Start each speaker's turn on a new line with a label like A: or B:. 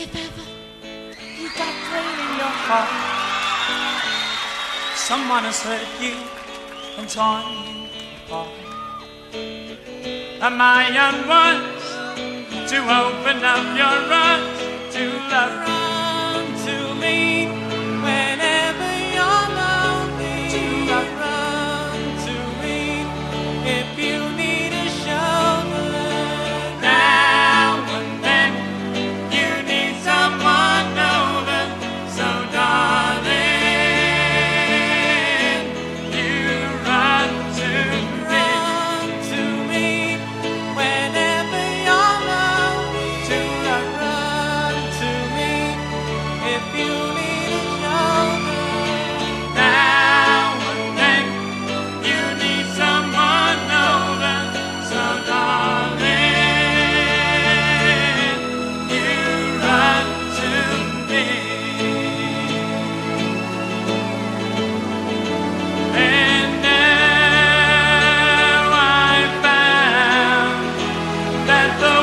A: If ever you got pain in your heart, someone has hurt you and torn you apart. Am I unwise to open up your love? Santa